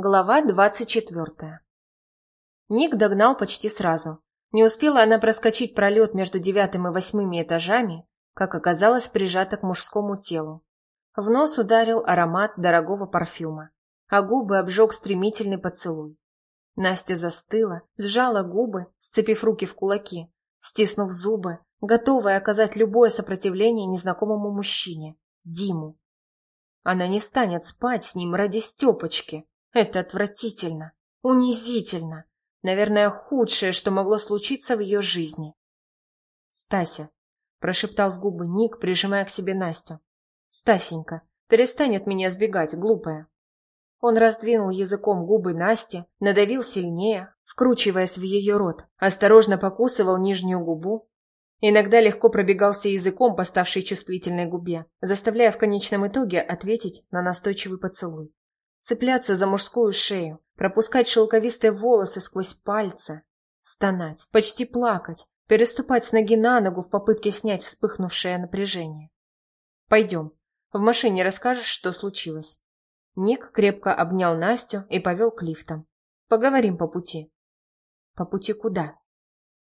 Глава двадцать четвертая. Ник догнал почти сразу. Не успела она проскочить пролет между девятым и восьмыми этажами, как оказалось прижата к мужскому телу. В нос ударил аромат дорогого парфюма, а губы обжег стремительный поцелуй. Настя застыла, сжала губы, сцепив руки в кулаки, стиснув зубы, готовая оказать любое сопротивление незнакомому мужчине, Диму. Она не станет спать с ним ради Степочки, это отвратительно, унизительно, наверное, худшее, что могло случиться в ее жизни. «Стася», — прошептал в губы Ник, прижимая к себе Настю. «Стасенька, перестань от меня сбегать, глупая». Он раздвинул языком губы Насти, надавил сильнее, вкручиваясь в ее рот, осторожно покусывал нижнюю губу, иногда легко пробегался языком по ставшей чувствительной губе, заставляя в конечном итоге ответить на настойчивый поцелуй цепляться за мужскую шею, пропускать шелковистые волосы сквозь пальцы, стонать, почти плакать, переступать с ноги на ногу в попытке снять вспыхнувшее напряжение. «Пойдем. В машине расскажешь, что случилось». Ник крепко обнял Настю и повел к лифтам. «Поговорим по пути». «По пути куда?»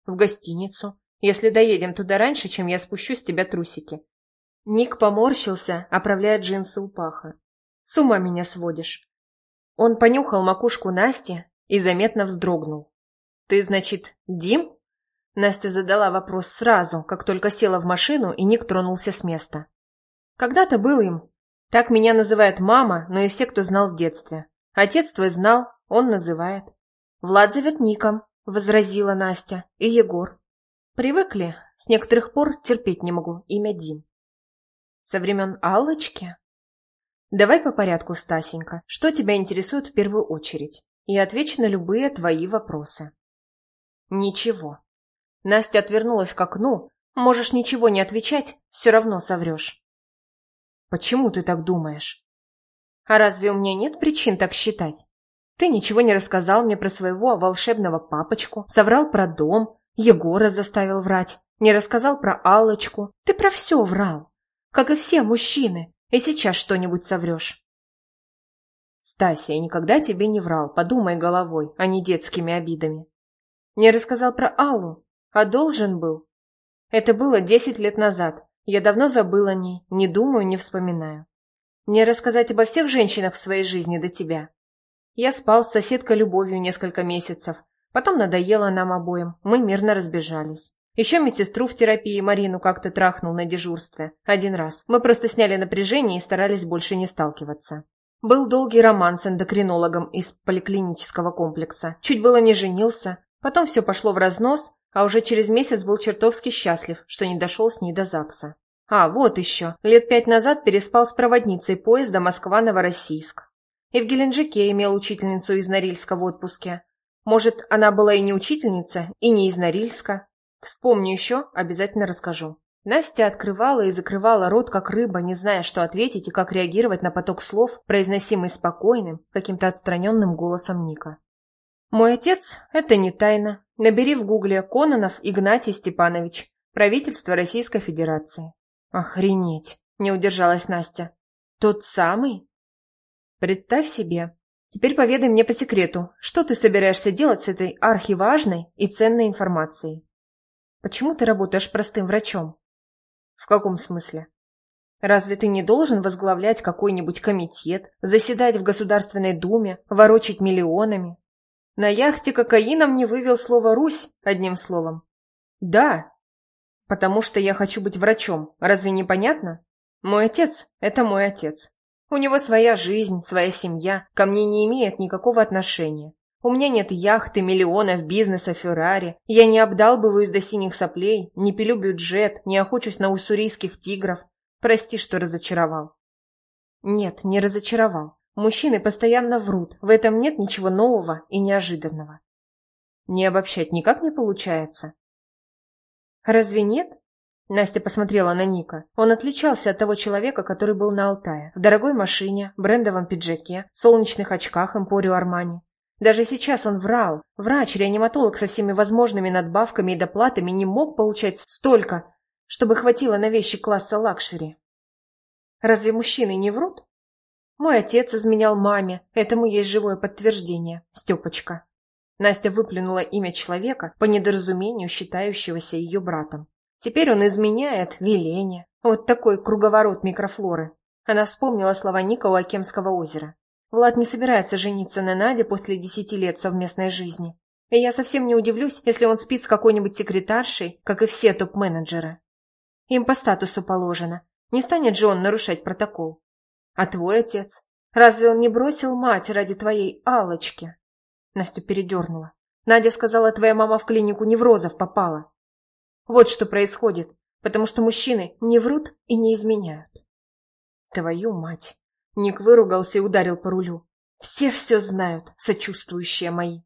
«В гостиницу, если доедем туда раньше, чем я спущу с тебя трусики». Ник поморщился, оправляя джинсы у паха. «С ума меня сводишь. Он понюхал макушку Насти и заметно вздрогнул. «Ты, значит, Дим?» Настя задала вопрос сразу, как только села в машину, и Ник тронулся с места. «Когда-то был им. Так меня называет мама, но и все, кто знал в детстве. Отец твой знал, он называет. Влад зовет Ником», — возразила Настя, — «и Егор. Привыкли, с некоторых пор терпеть не могу имя Дим». «Со времен Аллочки?» Давай по порядку, Стасенька. Что тебя интересует в первую очередь? И отвечу на любые твои вопросы. Ничего. Настя отвернулась к окну. Можешь ничего не отвечать, все равно соврешь. Почему ты так думаешь? А разве у меня нет причин так считать? Ты ничего не рассказал мне про своего волшебного папочку, соврал про дом, Егора заставил врать, не рассказал про Аллочку. Ты про все врал, как и все мужчины. И сейчас что-нибудь соврешь. Стася, я никогда тебе не врал. Подумай головой, а не детскими обидами. Не рассказал про Аллу, а должен был. Это было десять лет назад. Я давно забыл о ней, не думаю, не вспоминаю. Мне рассказать обо всех женщинах в своей жизни до тебя. Я спал с соседкой Любовью несколько месяцев. Потом надоело нам обоим, мы мирно разбежались. Еще медсестру в терапии Марину как-то трахнул на дежурстве. Один раз. Мы просто сняли напряжение и старались больше не сталкиваться. Был долгий роман с эндокринологом из поликлинического комплекса. Чуть было не женился. Потом все пошло в разнос, а уже через месяц был чертовски счастлив, что не дошел с ней до ЗАГСа. А, вот еще. Лет пять назад переспал с проводницей поезда Москва-Новороссийск. И в Геленджике имел учительницу из Норильска в отпуске. Может, она была и не учительница, и не из Норильска. Вспомню еще, обязательно расскажу. Настя открывала и закрывала рот, как рыба, не зная, что ответить и как реагировать на поток слов, произносимый спокойным, каким-то отстраненным голосом Ника. «Мой отец – это не тайна. Набери в гугле Кононов Игнатий Степанович, правительство Российской Федерации». «Охренеть!» – не удержалась Настя. «Тот самый?» «Представь себе. Теперь поведай мне по секрету, что ты собираешься делать с этой архиважной и ценной информацией?» Почему ты работаешь простым врачом? В каком смысле? Разве ты не должен возглавлять какой-нибудь комитет, заседать в Государственной Думе, ворочать миллионами? На яхте кокаином не вывел слово «Русь» одним словом. Да, потому что я хочу быть врачом. Разве не понятно? Мой отец – это мой отец. У него своя жизнь, своя семья, ко мне не имеет никакого отношения. У меня нет яхты, миллионов, бизнеса, Феррари. Я не обдалбываюсь до синих соплей, не пилю бюджет, не охочусь на уссурийских тигров. Прости, что разочаровал. Нет, не разочаровал. Мужчины постоянно врут, в этом нет ничего нового и неожиданного. Не обобщать никак не получается. Разве нет? Настя посмотрела на Ника. Он отличался от того человека, который был на Алтае. В дорогой машине, брендовом пиджаке, солнечных очках Emporio Armani. Даже сейчас он врал. Врач-реаниматолог со всеми возможными надбавками и доплатами не мог получать столько, чтобы хватило на вещи класса лакшери. Разве мужчины не врут? Мой отец изменял маме, этому есть живое подтверждение, Степочка. Настя выплюнула имя человека, по недоразумению считающегося ее братом. Теперь он изменяет Велене. Вот такой круговорот микрофлоры. Она вспомнила слова Ника у Акемского озера. Влад не собирается жениться на Наде после десяти лет совместной жизни. И я совсем не удивлюсь, если он спит с какой-нибудь секретаршей, как и все топ-менеджеры. Им по статусу положено. Не станет же он нарушать протокол. А твой отец? Разве он не бросил мать ради твоей алочки Настю передернула. Надя сказала, твоя мама в клинику неврозов попала. Вот что происходит, потому что мужчины не врут и не изменяют. Твою мать! Ник выругался и ударил по рулю. Все все знают, сочувствующие мои.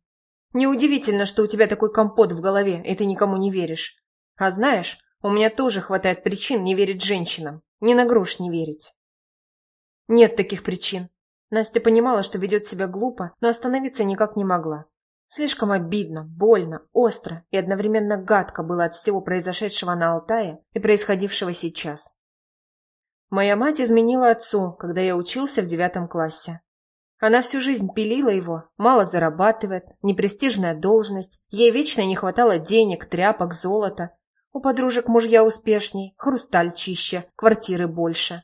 Неудивительно, что у тебя такой компот в голове, и ты никому не веришь. А знаешь, у меня тоже хватает причин не верить женщинам, ни на грош не верить. Нет таких причин. Настя понимала, что ведет себя глупо, но остановиться никак не могла. Слишком обидно, больно, остро и одновременно гадко было от всего произошедшего на Алтае и происходившего сейчас. Моя мать изменила отцу, когда я учился в девятом классе. Она всю жизнь пилила его, мало зарабатывает, непрестижная должность, ей вечно не хватало денег, тряпок, золота. У подружек мужья успешней, хрусталь чище, квартиры больше.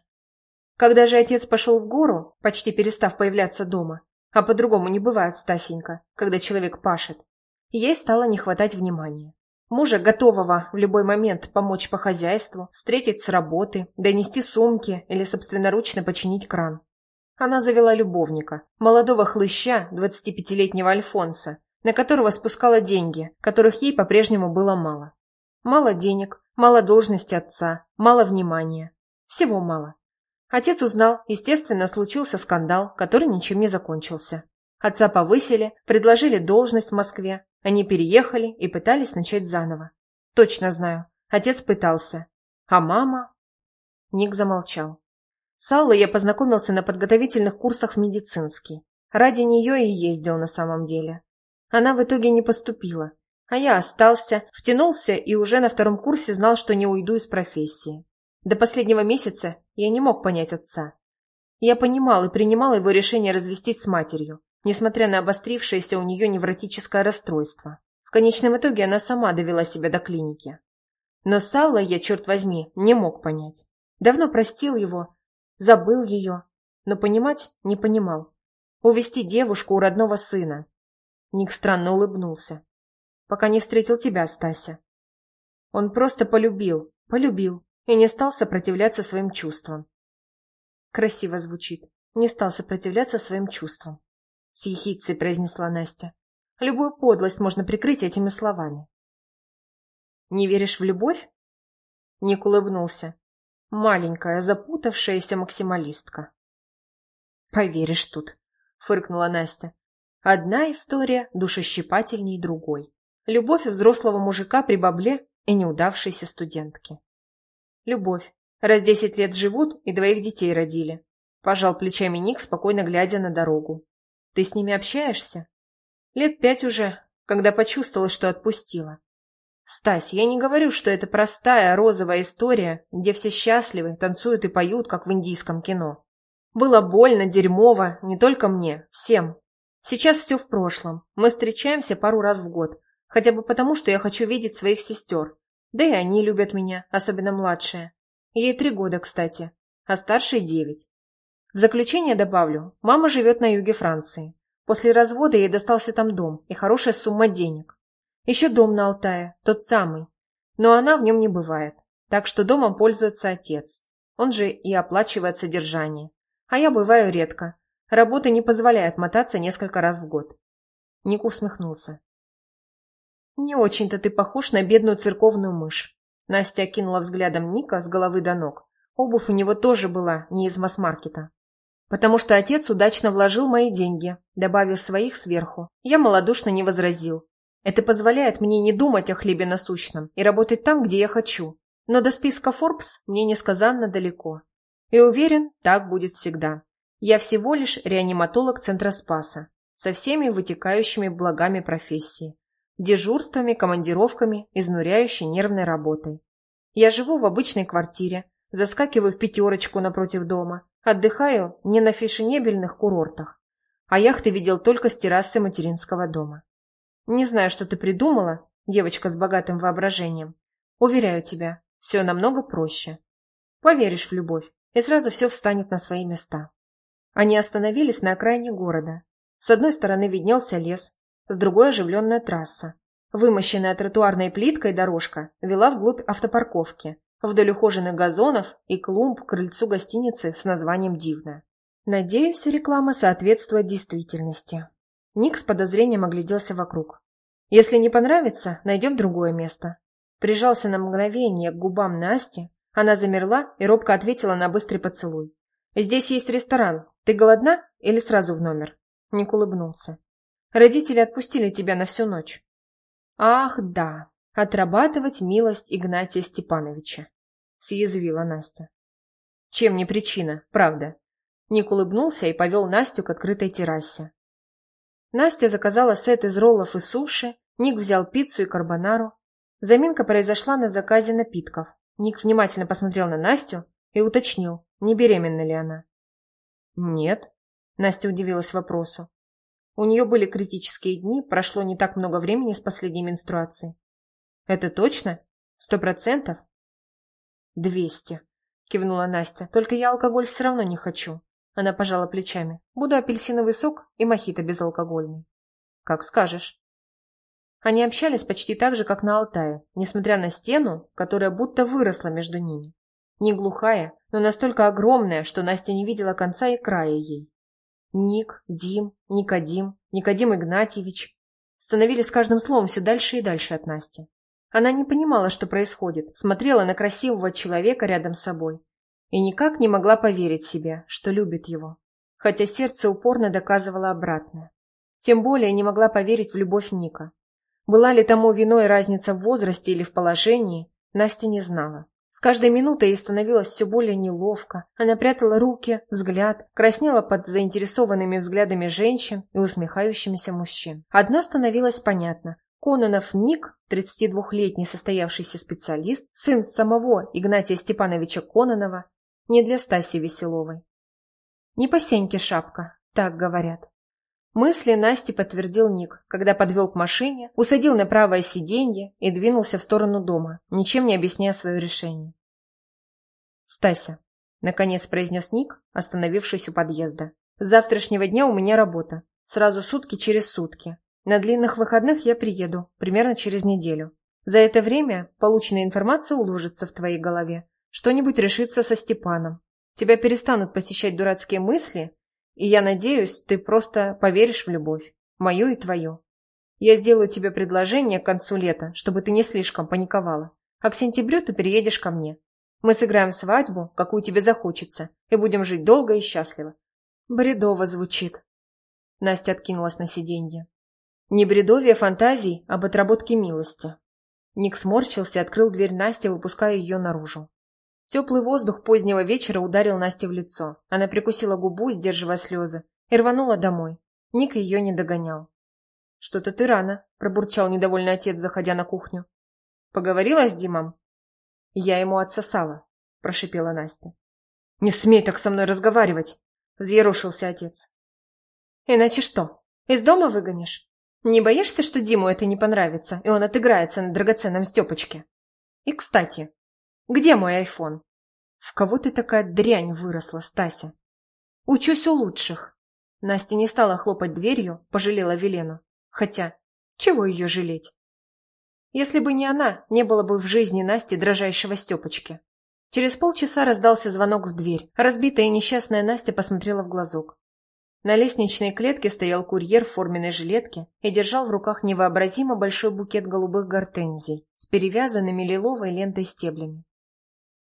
Когда же отец пошел в гору, почти перестав появляться дома, а по-другому не бывает, Стасенька, когда человек пашет, ей стало не хватать внимания. Мужа, готового в любой момент помочь по хозяйству, встретить с работы, донести сумки или собственноручно починить кран. Она завела любовника, молодого хлыща, 25-летнего Альфонса, на которого спускала деньги, которых ей по-прежнему было мало. Мало денег, мало должности отца, мало внимания. Всего мало. Отец узнал, естественно, случился скандал, который ничем не закончился. Отца повысили, предложили должность в Москве. Они переехали и пытались начать заново. Точно знаю, отец пытался. А мама... Ник замолчал. С Аллой я познакомился на подготовительных курсах в медицинский. Ради нее и ездил на самом деле. Она в итоге не поступила. А я остался, втянулся и уже на втором курсе знал, что не уйду из профессии. До последнего месяца я не мог понять отца. Я понимал и принимал его решение развестись с матерью, несмотря на обострившееся у нее невротическое расстройство. В конечном итоге она сама довела себя до клиники. Но с Аллой я, черт возьми, не мог понять. Давно простил его, забыл ее, но понимать не понимал. Увести девушку у родного сына. Ник странно улыбнулся. Пока не встретил тебя, Стася. Он просто полюбил, полюбил, и не стал сопротивляться своим чувствам. Красиво звучит. Не стал сопротивляться своим чувствам. С ехидцей произнесла Настя. Любую подлость можно прикрыть этими словами. Не веришь в любовь? Ник улыбнулся. Маленькая, запутавшаяся максималистка. Поверишь тут, фыркнула Настя. Одна история душещипательней другой. Любовь взрослого мужика при бабле и неудавшейся студентки. Любовь. Раз десять лет живут и двоих детей родили. Пожал плечами Ник, спокойно глядя на дорогу. Ты с ними общаешься? Лет пять уже, когда почувствовала, что отпустила. Стась, я не говорю, что это простая розовая история, где все счастливы, танцуют и поют, как в индийском кино. Было больно, дерьмово, не только мне, всем. Сейчас все в прошлом. Мы встречаемся пару раз в год, хотя бы потому, что я хочу видеть своих сестер, да и они любят меня, особенно младшая. Ей три года, кстати, а старшей девять. В заключение добавлю, мама живет на юге Франции. После развода ей достался там дом и хорошая сумма денег. Еще дом на Алтае, тот самый. Но она в нем не бывает, так что домом пользуется отец. Он же и оплачивает содержание. А я бываю редко. Работа не позволяет мотаться несколько раз в год. Ник усмехнулся. «Не очень-то ты похож на бедную церковную мышь». Настя окинула взглядом Ника с головы до ног. Обувь у него тоже была не из масс-маркета. «Потому что отец удачно вложил мои деньги, добавив своих сверху. Я малодушно не возразил. Это позволяет мне не думать о хлебе насущном и работать там, где я хочу. Но до списка Forbes мне несказанно далеко. И уверен, так будет всегда. Я всего лишь реаниматолог Центра Спаса, со всеми вытекающими благами профессии дежурствами, командировками, изнуряющей нервной работой. Я живу в обычной квартире, заскакиваю в пятерочку напротив дома, Отдыхаю не на фешенебельных курортах, а яхты видел только с террасы материнского дома. Не знаю, что ты придумала, девочка с богатым воображением. Уверяю тебя, все намного проще. Поверишь в любовь, и сразу все встанет на свои места. Они остановились на окраине города. С одной стороны виднелся лес, с другой оживленная трасса. Вымощенная тротуарной плиткой дорожка вела вглубь автопарковки, вдоль ухоженных газонов и клумб к крыльцу гостиницы с названием «Дивная». Надеюсь, реклама соответствует действительности. Ник с подозрением огляделся вокруг. Если не понравится, найдем другое место. Прижался на мгновение к губам Насти, она замерла и робко ответила на быстрый поцелуй. «Здесь есть ресторан. Ты голодна или сразу в номер?» Ник улыбнулся. «Родители отпустили тебя на всю ночь». «Ах, да, отрабатывать милость Игнатия Степановича», — съязвила Настя. «Чем не причина, правда?» Ник улыбнулся и повел Настю к открытой террасе. Настя заказала сет из роллов и суши, Ник взял пиццу и карбонару. Заминка произошла на заказе напитков. Ник внимательно посмотрел на Настю и уточнил, не беременна ли она. «Нет», — Настя удивилась вопросу. У нее были критические дни, прошло не так много времени с последней менструации. «Это точно? Сто процентов?» «Двести», — кивнула Настя. «Только я алкоголь все равно не хочу». Она пожала плечами. «Буду апельсиновый сок и мохито безалкогольный». «Как скажешь». Они общались почти так же, как на Алтае, несмотря на стену, которая будто выросла между ними. Не глухая, но настолько огромная, что Настя не видела конца и края ей. Ник, Дим, Никодим, Никодим Игнатьевич становились с каждым словом все дальше и дальше от Насти. Она не понимала, что происходит, смотрела на красивого человека рядом с собой и никак не могла поверить себе, что любит его, хотя сердце упорно доказывало обратное. Тем более не могла поверить в любовь Ника. Была ли тому виной разница в возрасте или в положении, Настя не знала. С каждой минутой ей становилось все более неловко. Она прятала руки, взгляд, краснела под заинтересованными взглядами женщин и усмехающимися мужчин. Одно становилось понятно. Кононов Ник, 32-летний состоявшийся специалист, сын самого Игнатия Степановича Кононова, не для Стаси Веселовой. Не по сеньке шапка, так говорят. Мысли Насти подтвердил Ник, когда подвел к машине, усадил на правое сиденье и двинулся в сторону дома, ничем не объясняя свое решение. «Стася», — наконец произнес Ник, остановившись у подъезда, — «с завтрашнего дня у меня работа. Сразу сутки через сутки. На длинных выходных я приеду, примерно через неделю. За это время полученная информация уложится в твоей голове. Что-нибудь решится со Степаном. Тебя перестанут посещать дурацкие мысли, и я надеюсь, ты просто поверишь в любовь, мою и твою. Я сделаю тебе предложение к концу лета, чтобы ты не слишком паниковала. А к сентябрю ты переедешь ко мне. Мы сыграем свадьбу, какую тебе захочется, и будем жить долго и счастливо. Бредово звучит. Настя откинулась на сиденье. Не бредовье фантазий об отработке милости. Ник сморщился и открыл дверь Насти, выпуская ее наружу. Теплый воздух позднего вечера ударил Насте в лицо. Она прикусила губу, сдерживая слезы, и рванула домой. Ник ее не догонял. «Что-то ты рано», — пробурчал недовольный отец, заходя на кухню. «Поговорила с Димом?» «Я ему отсосала», — прошипела Настя. «Не смей так со мной разговаривать», — взъерушился отец. «Иначе что, из дома выгонишь? Не боишься, что Диму это не понравится, и он отыграется на драгоценном Степочке? И, кстати, где мой айфон? В кого ты такая дрянь выросла, Стася? Учусь у лучших. Настя не стала хлопать дверью, пожалела Велену. Хотя, чего ее жалеть? Если бы не она, не было бы в жизни Насти дрожайшего Степочки. Через полчаса раздался звонок в дверь. Разбитая и несчастная Настя посмотрела в глазок. На лестничной клетке стоял курьер в форменной жилетке и держал в руках невообразимо большой букет голубых гортензий с перевязанными лиловой лентой стеблями.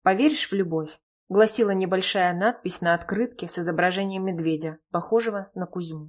«Поверишь в любовь?» — гласила небольшая надпись на открытке с изображением медведя, похожего на Кузьму.